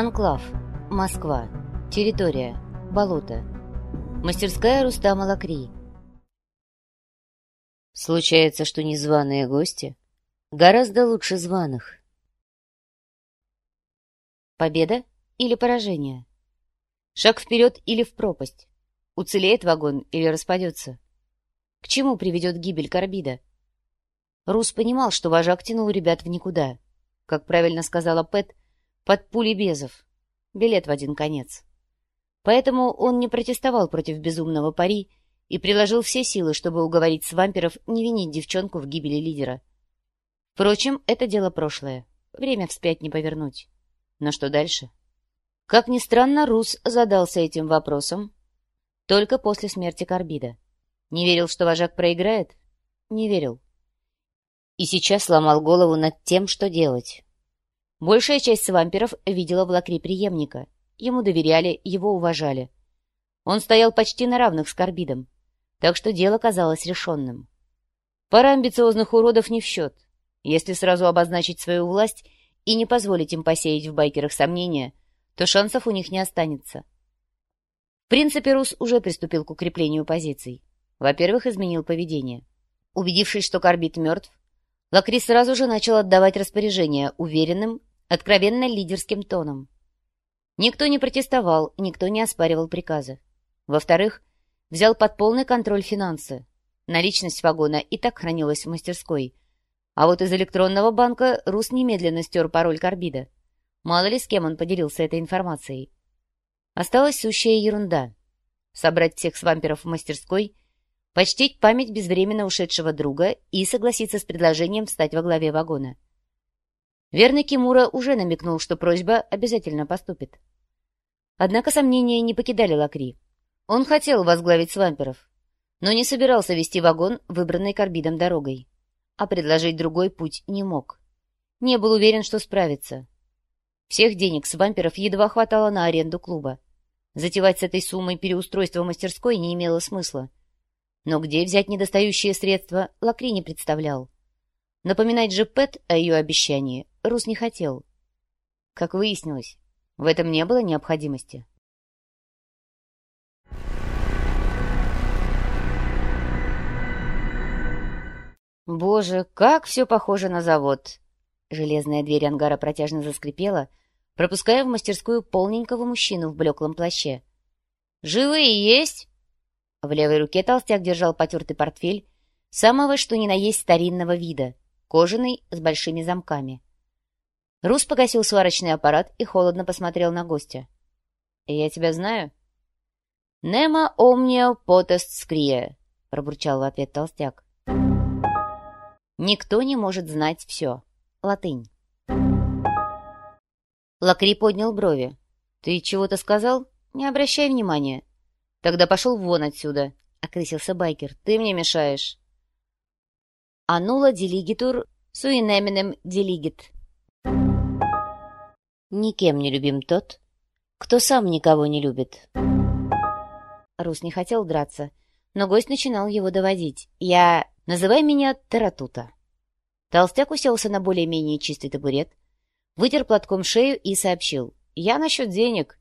Анклав. Москва. Территория. Болото. Мастерская Рустама Лакри. Случается, что незваные гости гораздо лучше званых. Победа или поражение? Шаг вперед или в пропасть? Уцелеет вагон или распадется? К чему приведет гибель Карбида? Рус понимал, что вожак тянул ребят в никуда. Как правильно сказала Пэт, под пули безов. Билет в один конец. Поэтому он не протестовал против безумного пари и приложил все силы, чтобы уговорить свамперов не винить девчонку в гибели лидера. Впрочем, это дело прошлое. Время вспять не повернуть. Но что дальше? Как ни странно, Рус задался этим вопросом только после смерти Карбида. Не верил, что вожак проиграет? Не верил. И сейчас ломал голову над тем, что делать. Большая часть свамперов видела в Лакри преемника — Ему доверяли, его уважали. Он стоял почти на равных с Карбидом, так что дело казалось решенным. Пара амбициозных уродов не в счет. Если сразу обозначить свою власть и не позволить им посеять в байкерах сомнения, то шансов у них не останется. В принципе, Рус уже приступил к укреплению позиций. Во-первых, изменил поведение. Убедившись, что Карбит мертв, Лакри сразу же начал отдавать распоряжения уверенным, откровенно лидерским тоном. Никто не протестовал, никто не оспаривал приказы. Во-вторых, взял под полный контроль финансы. Наличность вагона и так хранилась в мастерской. А вот из электронного банка Рус немедленно стер пароль Карбида. Мало ли с кем он поделился этой информацией. Осталась сущая ерунда. Собрать всех свамперов в мастерской, почтить память безвременно ушедшего друга и согласиться с предложением встать во главе вагона. Верный Кимура уже намекнул, что просьба обязательно поступит. Однако сомнения не покидали Лакри. Он хотел возглавить свамперов, но не собирался вести вагон, выбранной карбидом дорогой. А предложить другой путь не мог. Не был уверен, что справится. Всех денег свамперов едва хватало на аренду клуба. Затевать с этой суммой переустройство мастерской не имело смысла. Но где взять недостающие средства, Лакри не представлял. Напоминать же Пэт о ее обещании Рус не хотел. Как выяснилось, в этом не было необходимости. Боже, как все похоже на завод! Железная дверь ангара протяжно заскрипела, пропуская в мастерскую полненького мужчину в блеклом плаще. «Живые есть?» В левой руке толстяк держал потертый портфель самого что ни на есть старинного вида, кожаный с большими замками. Рус погасил сварочный аппарат и холодно посмотрел на гостя. «Я тебя знаю?» «Нема омнио потест скрия», — пробурчал в ответ толстяк. «Никто не может знать все. Латынь». Лакри поднял брови. «Ты чего-то сказал? Не обращай внимания». «Тогда пошел вон отсюда», — окрысился байкер. «Ты мне мешаешь». «Анула делигитур суинеминем делигит», Никем не любим тот, кто сам никого не любит. Рус не хотел драться, но гость начинал его доводить. «Я... Называй меня Таратута». Толстяк уселся на более-менее чистый табурет, вытер платком шею и сообщил. «Я насчет денег.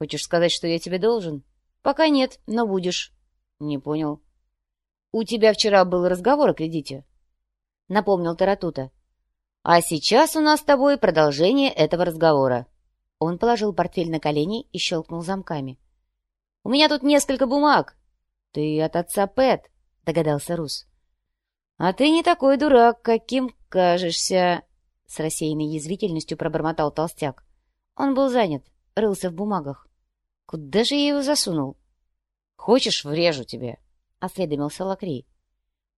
Хочешь сказать, что я тебе должен?» «Пока нет, но будешь». «Не понял». «У тебя вчера был разговор о кредите», — напомнил Таратута. А сейчас у нас с тобой продолжение этого разговора. Он положил портфель на колени и щелкнул замками. У меня тут несколько бумаг. Ты от отца Пэт, догадался Рус. А ты не такой дурак, каким кажешься, с рассеянной язвительностью пробормотал толстяк. Он был занят, рылся в бумагах. Куда же я его засунул? Хочешь, врежу тебе, осведомился Лакри.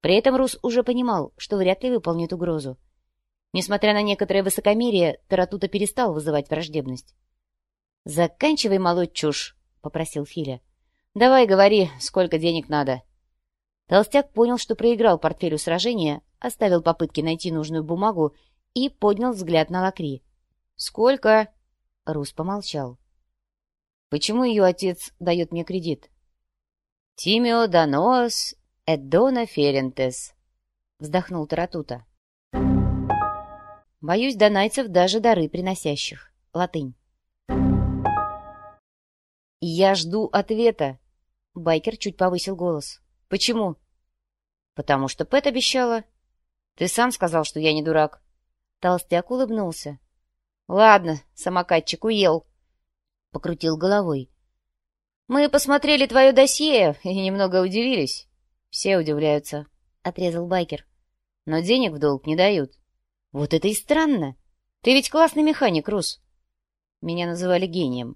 При этом Рус уже понимал, что вряд ли выполнит угрозу. Несмотря на некоторое высокомерие, Таратута перестал вызывать враждебность. «Заканчивай молоть чушь», — попросил Филя. «Давай говори, сколько денег надо». Толстяк понял, что проиграл портфелю сражения, оставил попытки найти нужную бумагу и поднял взгляд на Лакри. «Сколько?» — Рус помолчал. «Почему ее отец дает мне кредит?» «Тимио данос эддона ферентес», — вздохнул Таратута. Боюсь донайцев даже дары приносящих. Латынь. Я жду ответа. Байкер чуть повысил голос. Почему? Потому что Пэт обещала. Ты сам сказал, что я не дурак. Толстяк улыбнулся. Ладно, самокатчик уел. Покрутил головой. Мы посмотрели твое досье и немного удивились. Все удивляются, отрезал Байкер. Но денег в долг не дают. Вот это и странно. Ты ведь классный механик, Рус. Меня называли гением.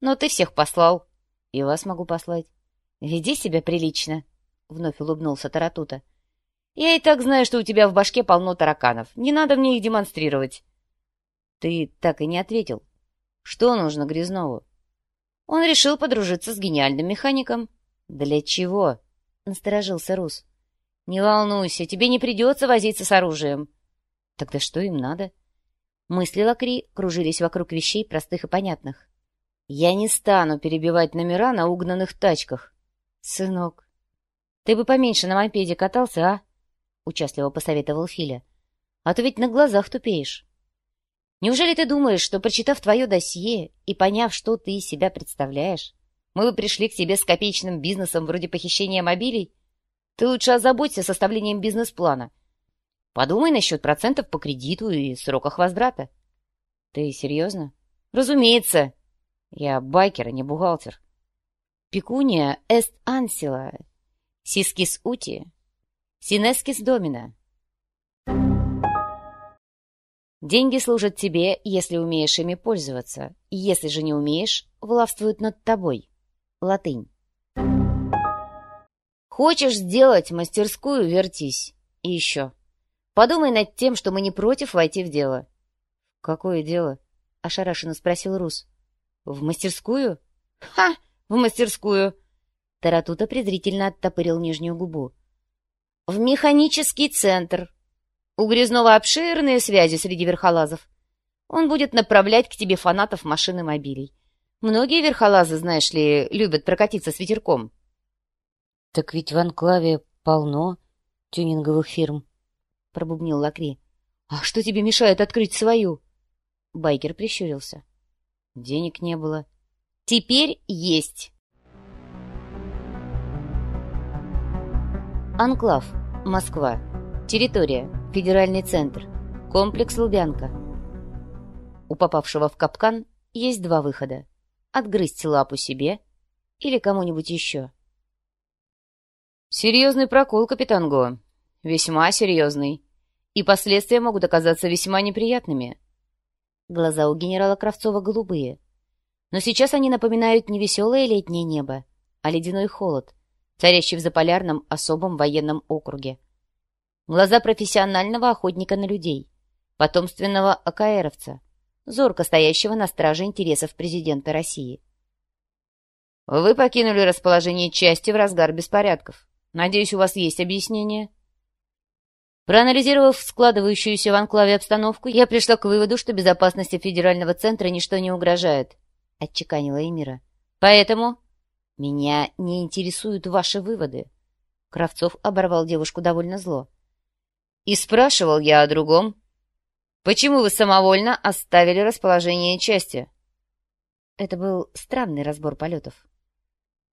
Но ты всех послал. И вас могу послать. Веди себя прилично, — вновь улыбнулся Таратута. Я и так знаю, что у тебя в башке полно тараканов. Не надо мне их демонстрировать. Ты так и не ответил. Что нужно Грязнову? Он решил подружиться с гениальным механиком. Для чего? Насторожился Рус. Не волнуйся, тебе не придется возиться с оружием. Тогда что им надо? Мысли Лакри кружились вокруг вещей простых и понятных. «Я не стану перебивать номера на угнанных тачках. Сынок, ты бы поменьше на мопеде катался, а?» — участливо посоветовал Филя. «А то ведь на глазах тупеешь. Неужели ты думаешь, что, прочитав твое досье и поняв, что ты из себя представляешь, мы бы пришли к тебе с копеечным бизнесом вроде похищения мобилей? Ты лучше озаботься составлением бизнес-плана — Подумай насчет процентов по кредиту и сроках возврата. Ты серьезно? Разумеется. Я байкер, а не бухгалтер. Пекуния эст ансила, сискис ути, синескис домина. Деньги служат тебе, если умеешь ими пользоваться. Если же не умеешь, властвуют над тобой. Латынь. Хочешь сделать мастерскую — вертись. И еще. Подумай над тем, что мы не против войти в дело. — Какое дело? — ошарашенно спросил Рус. — В мастерскую? — Ха! В мастерскую! Таратута презрительно оттопырил нижнюю губу. — В механический центр. У Грязнова обширные связи среди верхолазов. Он будет направлять к тебе фанатов машин мобилей. Многие верхолазы, знаешь ли, любят прокатиться с ветерком. — Так ведь в Анклаве полно тюнинговых фирм, — пробубнил Лакри. — А что тебе мешает открыть свою? Байкер прищурился. — Денег не было. — Теперь есть. Анклав. Москва. Территория. Федеральный центр. Комплекс Лубянка. У попавшего в капкан есть два выхода. Отгрызть лапу себе или кому-нибудь еще. «Серьезный прокол, капитан Го», Весьма серьезный. И последствия могут оказаться весьма неприятными. Глаза у генерала Кравцова голубые. Но сейчас они напоминают не веселое летнее небо, а ледяной холод, царящий в заполярном особом военном округе. Глаза профессионального охотника на людей, потомственного АКРовца, зорко стоящего на страже интересов президента России. «Вы покинули расположение части в разгар беспорядков. Надеюсь, у вас есть объяснение?» Проанализировав складывающуюся в анклаве обстановку, я пришла к выводу, что безопасности федерального центра ничто не угрожает, — отчеканила Эмира. Поэтому меня не интересуют ваши выводы. Кравцов оборвал девушку довольно зло. И спрашивал я о другом. Почему вы самовольно оставили расположение части? Это был странный разбор полетов.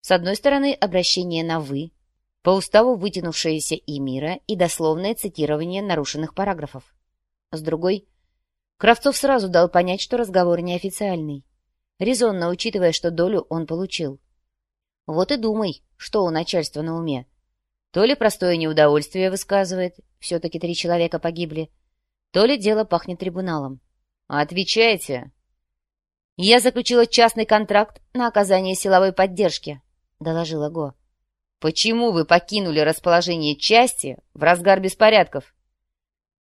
С одной стороны, обращение на «вы», по уставу вытянувшаяся и мира и дословное цитирование нарушенных параграфов. С другой, Кравцов сразу дал понять, что разговор неофициальный, резонно учитывая, что долю он получил. Вот и думай, что у начальства на уме. То ли простое неудовольствие высказывает, все-таки три человека погибли, то ли дело пахнет трибуналом. «Отвечайте!» «Я заключила частный контракт на оказание силовой поддержки», — доложила Го. Почему вы покинули расположение части в разгар беспорядков?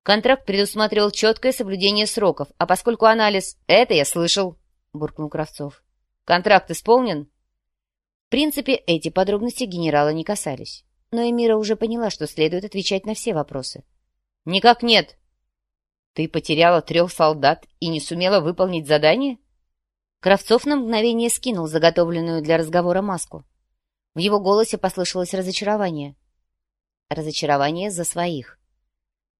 Контракт предусматривал четкое соблюдение сроков, а поскольку анализ... Это я слышал, буркнул Кравцов. Контракт исполнен? В принципе, эти подробности генерала не касались. Но Эмира уже поняла, что следует отвечать на все вопросы. «Никак нет!» «Ты потеряла трех солдат и не сумела выполнить задание?» Кравцов на мгновение скинул заготовленную для разговора маску. В его голосе послышалось разочарование. Разочарование за своих.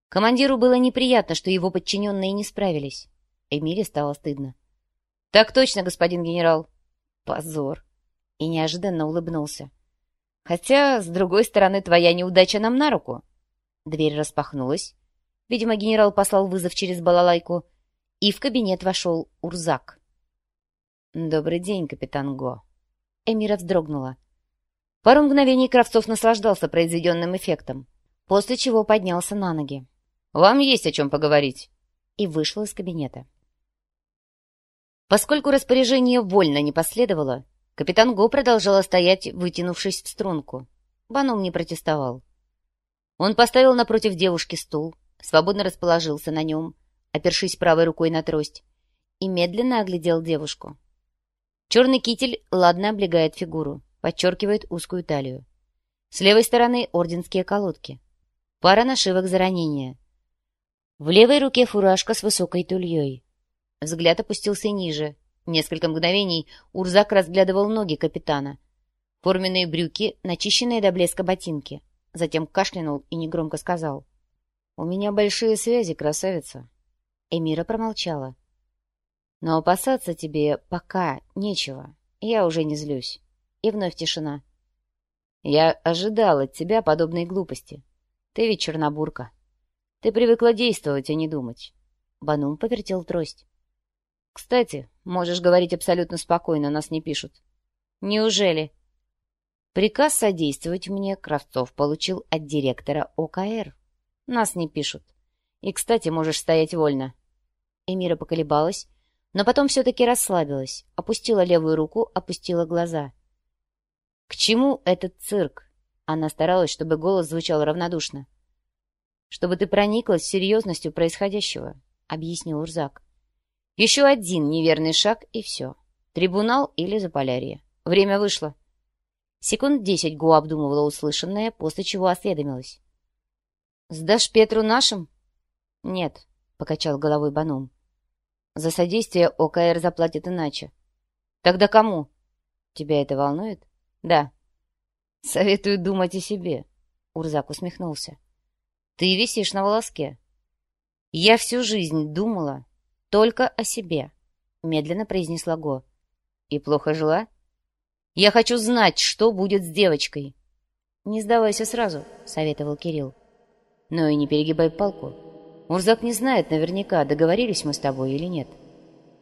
Командиру было неприятно, что его подчиненные не справились. Эмиле стало стыдно. — Так точно, господин генерал. — Позор. и неожиданно улыбнулся. «Хотя, с другой стороны, твоя неудача нам на руку». Дверь распахнулась. Видимо, генерал послал вызов через балалайку. И в кабинет вошел Урзак. «Добрый день, капитан Го». Эмира вздрогнула. Пару мгновений Кравцов наслаждался произведенным эффектом, после чего поднялся на ноги. «Вам есть о чем поговорить». И вышел из кабинета. Поскольку распоряжение вольно не последовало, капитан Го продолжала стоять, вытянувшись в струнку. Баном не протестовал. Он поставил напротив девушки стул, свободно расположился на нем, опершись правой рукой на трость, и медленно оглядел девушку. Черный китель ладно облегает фигуру, подчеркивает узкую талию. С левой стороны орденские колодки. Пара нашивок за ранение. В левой руке фуражка с высокой тульей. Взгляд опустился ниже. Несколько мгновений Урзак разглядывал ноги капитана. Форменные брюки, начищенные до блеска ботинки. Затем кашлянул и негромко сказал. «У меня большие связи, красавица». Эмира промолчала. «Но опасаться тебе пока нечего. Я уже не злюсь». И вновь тишина. «Я ожидал от тебя подобной глупости. Ты ведь чернобурка. Ты привыкла действовать, а не думать». Банум повертел трость. Кстати, можешь говорить абсолютно спокойно, нас не пишут. Неужели? Приказ содействовать мне Кравцов получил от директора ОКР. Нас не пишут. И, кстати, можешь стоять вольно. Эмира поколебалась, но потом все-таки расслабилась, опустила левую руку, опустила глаза. «К чему этот цирк?» Она старалась, чтобы голос звучал равнодушно. «Чтобы ты прониклась серьезностью происходящего», — объяснил Урзак. Еще один неверный шаг, и все. Трибунал или Заполярье. Время вышло. Секунд десять Гу обдумывала услышанное, после чего осведомилась. «Сдашь Петру нашим?» «Нет», — покачал головой Банум. «За содействие ОКР заплатит иначе». «Тогда кому?» «Тебя это волнует?» «Да». «Советую думать о себе», — Урзак усмехнулся. «Ты висишь на волоске». «Я всю жизнь думала, только о себе», — медленно произнесла Го. «И плохо жила?» «Я хочу знать, что будет с девочкой». «Не сдавайся сразу», — советовал Кирилл. «Но и не перегибай палку. Урзак не знает наверняка, договорились мы с тобой или нет.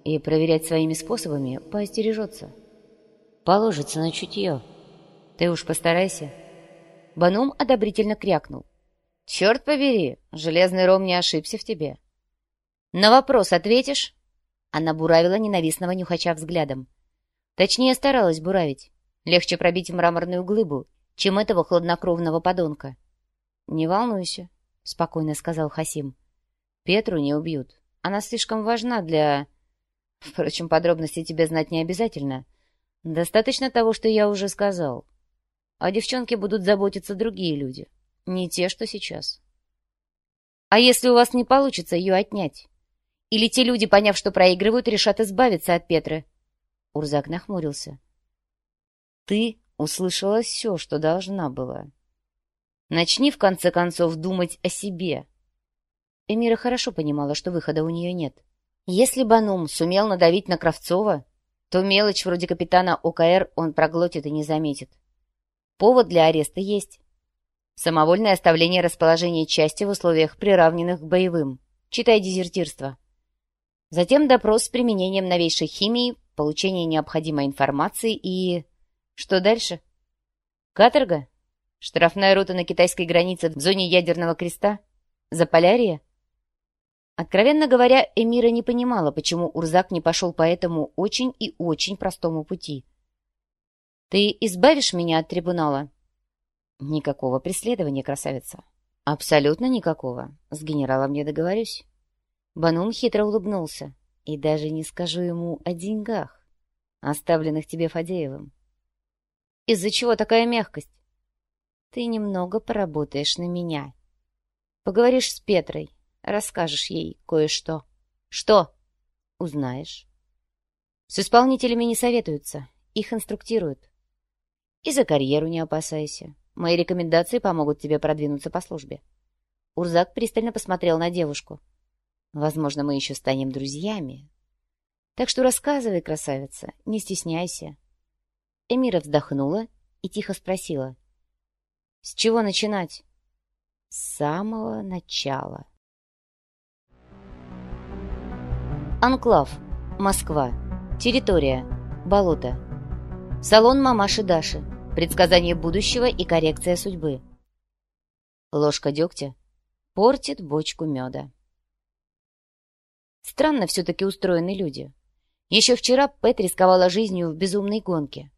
И проверять своими способами поостережется. Положится на чутье. Ты уж постарайся». Банум одобрительно крякнул. «Черт побери, железный ром не ошибся в тебе. «На вопрос ответишь?» Она буравила ненавистного нюхача взглядом. Точнее, старалась буравить. Легче пробить мраморную глыбу, чем этого хладнокровного подонка. «Не волнуйся», — спокойно сказал Хасим. «Петру не убьют. Она слишком важна для...» «Впрочем, подробности тебе знать не обязательно. Достаточно того, что я уже сказал. О девчонке будут заботиться другие люди, не те, что сейчас». «А если у вас не получится ее отнять?» Или те люди, поняв, что проигрывают, решат избавиться от Петры?» Урзак нахмурился. «Ты услышала все, что должна была. Начни, в конце концов, думать о себе». Эмира хорошо понимала, что выхода у нее нет. Если Банум сумел надавить на Кравцова, то мелочь вроде капитана ОКР он проглотит и не заметит. Повод для ареста есть. Самовольное оставление расположения части в условиях, приравненных к боевым. Читай дезертирство. Затем допрос с применением новейшей химии, получение необходимой информации и... Что дальше? Каторга? Штрафная рота на китайской границе в зоне ядерного креста? Заполярье? Откровенно говоря, Эмира не понимала, почему Урзак не пошел по этому очень и очень простому пути. «Ты избавишь меня от трибунала?» «Никакого преследования, красавица». «Абсолютно никакого. С генералом я договорюсь». Банун хитро улыбнулся. «И даже не скажу ему о деньгах, оставленных тебе Фадеевым». «Из-за чего такая мягкость?» «Ты немного поработаешь на меня. Поговоришь с Петрой, расскажешь ей кое-что». «Что?» «Узнаешь». «С исполнителями не советуются, их инструктируют». «И за карьеру не опасайся. Мои рекомендации помогут тебе продвинуться по службе». Урзак пристально посмотрел на девушку. Возможно, мы еще станем друзьями. Так что рассказывай, красавица, не стесняйся. Эмира вздохнула и тихо спросила. «С чего начинать?» «С самого начала». Анклав. Москва. Территория. Болото. Салон мамаши Даши. Предсказание будущего и коррекция судьбы. Ложка дегтя портит бочку меда. Странно все-таки устроены люди. Еще вчера Пэт рисковала жизнью в безумной гонке.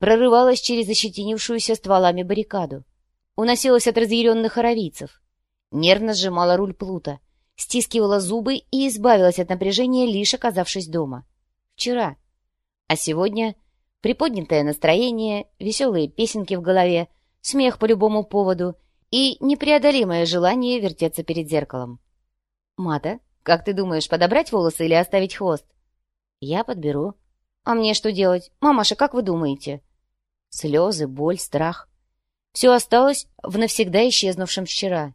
Прорывалась через ощетинившуюся стволами баррикаду. Уносилась от разъяренных аравийцев. Нервно сжимала руль плута. Стискивала зубы и избавилась от напряжения, лишь оказавшись дома. Вчера. А сегодня приподнятое настроение, веселые песенки в голове, смех по любому поводу и непреодолимое желание вертеться перед зеркалом. «Мата, как ты думаешь, подобрать волосы или оставить хвост?» «Я подберу». «А мне что делать? Мамаша, как вы думаете?» Слезы, боль, страх. Все осталось в навсегда исчезнувшем вчера.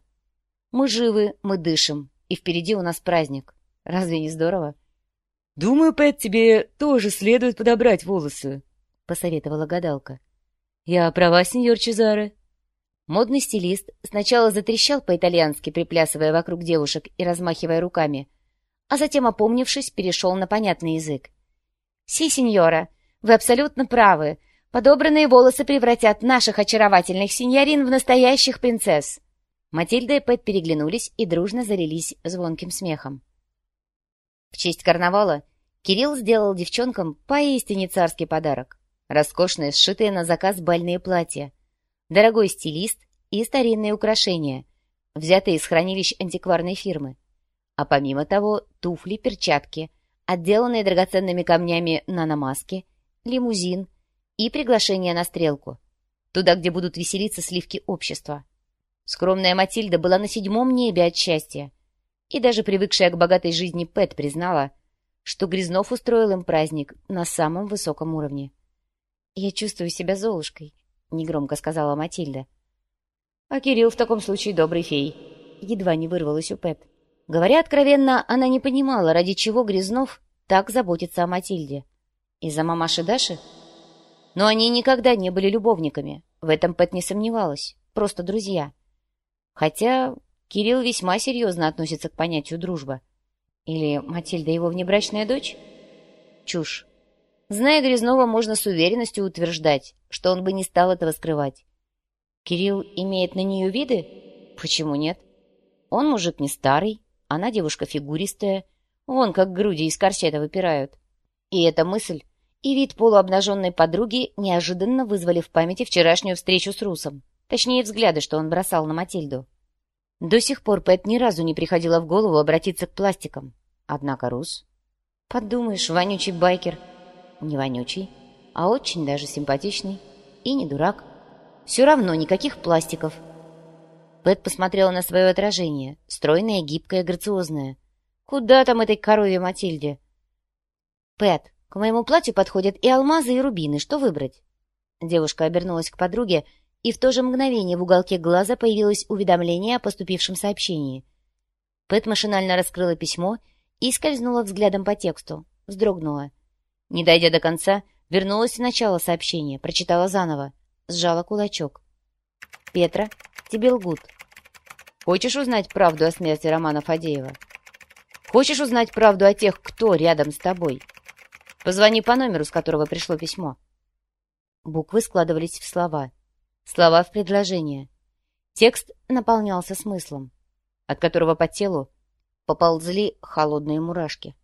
Мы живы, мы дышим, и впереди у нас праздник. Разве не здорово? «Думаю, Пэт, тебе тоже следует подобрать волосы», посоветовала гадалка. «Я права, сеньор Чезаре?» Модный стилист сначала затрещал по-итальянски, приплясывая вокруг девушек и размахивая руками, а затем, опомнившись, перешел на понятный язык. «Си, сеньора, вы абсолютно правы. Подобранные волосы превратят наших очаровательных сеньорин в настоящих принцесс». Матильда и Пэт переглянулись и дружно залились звонким смехом. В честь карнавала Кирилл сделал девчонкам поистине царский подарок. Роскошные, сшитые на заказ бальные платья, дорогой стилист и старинные украшения, взятые из хранилищ антикварной фирмы. А помимо того, туфли, перчатки, отделанные драгоценными камнями наномаски, лимузин и приглашение на стрелку, туда, где будут веселиться сливки общества. Скромная Матильда была на седьмом небе от счастья, и даже привыкшая к богатой жизни Пэт признала, что Грязнов устроил им праздник на самом высоком уровне. «Я чувствую себя Золушкой», — негромко сказала Матильда. «А Кирилл в таком случае добрый фей», — едва не вырвалась у Пэт. Говоря откровенно, она не понимала, ради чего Грязнов так заботится о Матильде. Из-за мамаши Даши? Но они никогда не были любовниками. В этом Пэт не сомневалась. Просто друзья. Хотя Кирилл весьма серьезно относится к понятию дружба. Или Матильда его внебрачная дочь? Чушь. Зная Грязнова, можно с уверенностью утверждать, что он бы не стал этого скрывать. Кирилл имеет на нее виды? Почему нет? Он мужик не старый, она девушка фигуристая, вон как груди из корсета выпирают. И эта мысль и вид полуобнаженной подруги неожиданно вызвали в памяти вчерашнюю встречу с Русом, точнее взгляды, что он бросал на Матильду. До сих пор Пэт ни разу не приходила в голову обратиться к пластикам. Однако Рус... Подумаешь, вонючий байкер — не вонючий, а очень даже симпатичный. И не дурак. Все равно никаких пластиков. Пэт посмотрела на свое отражение. Стройное, гибкое, грациозное. Куда там этой корове Матильде? Пэт, к моему платью подходят и алмазы, и рубины. Что выбрать? Девушка обернулась к подруге, и в то же мгновение в уголке глаза появилось уведомление о поступившем сообщении. Пэт машинально раскрыла письмо и скользнула взглядом по тексту. Вздрогнула. Не дойдя до конца, вернулась в начало сообщения, прочитала заново, сжала кулачок. «Петра, тебе лгут. Хочешь узнать правду о смерти Романа Фадеева? Хочешь узнать правду о тех, кто рядом с тобой? Позвони по номеру, с которого пришло письмо». Буквы складывались в слова. Слова в предложение. Текст наполнялся смыслом, от которого по телу поползли холодные мурашки.